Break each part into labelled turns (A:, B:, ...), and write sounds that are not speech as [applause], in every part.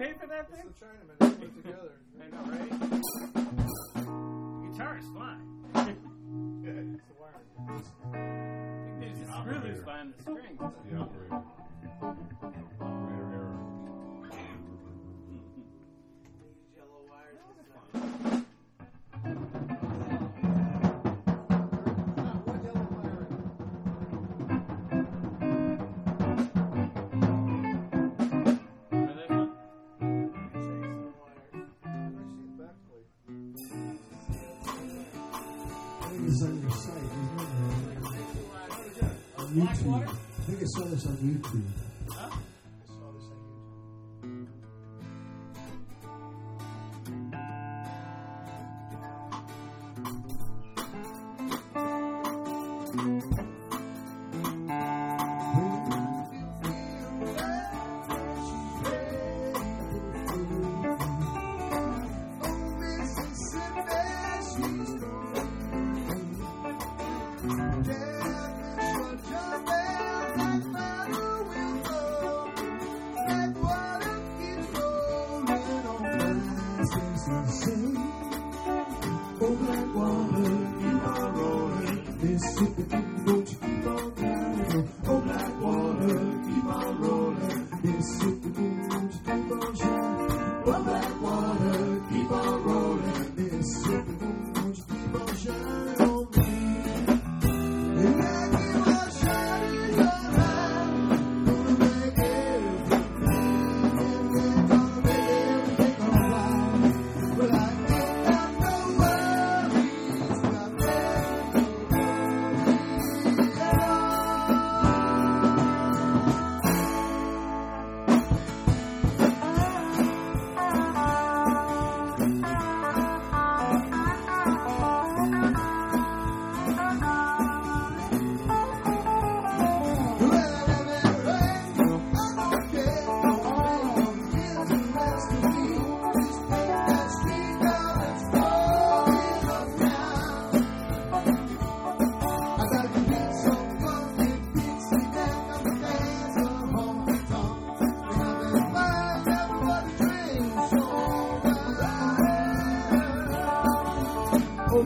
A: pay for that
B: It's the Chinaman. They put it together.
A: I know, right? The guitar is fine. [laughs]
B: Yeah, it's the wiring.
A: I think there's a screw loose behind the strings.
C: The operator. Operator
D: On your site, isn't it? On YouTube. I think I saw this on YouTube.
B: I saw this on YouTube.
D: Oh, black water, keep on rolling. Mississippi,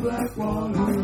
D: black water,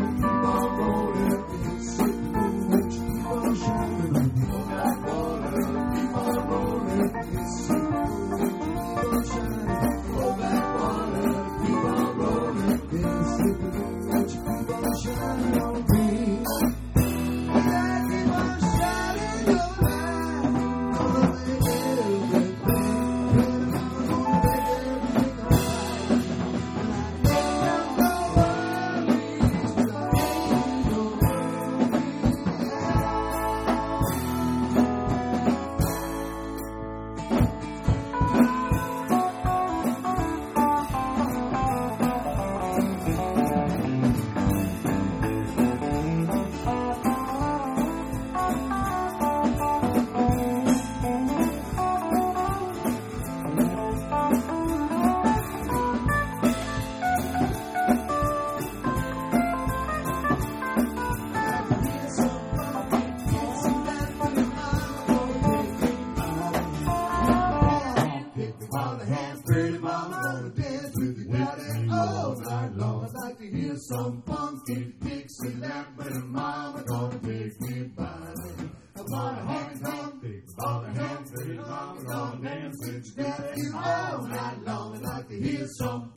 D: Pretty mama gonna dance with you, daddy, all night long. I'd like to hear some funky Dixieland, but her mama gonna take me by the hand. I wanna honky tonk, big ball of hands, pretty mama gonna dance with you, daddy, all night long. I'd like to hear some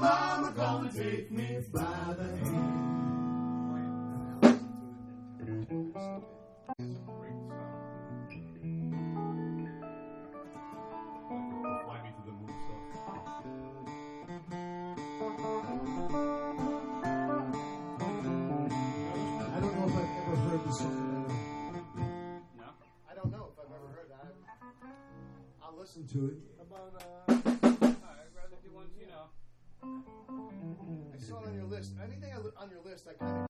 D: mama gonna take me by the hand.
C: Fly me to the moon stuff.
D: I don't know if I've ever heard this song.
A: No?
B: I don't know if I've ever heard that.
D: I'll listen to it.
B: About, uh,
A: Alright, I'd rather do ones, you know.
B: I
D: saw it on your list. Anything on your list, I kind of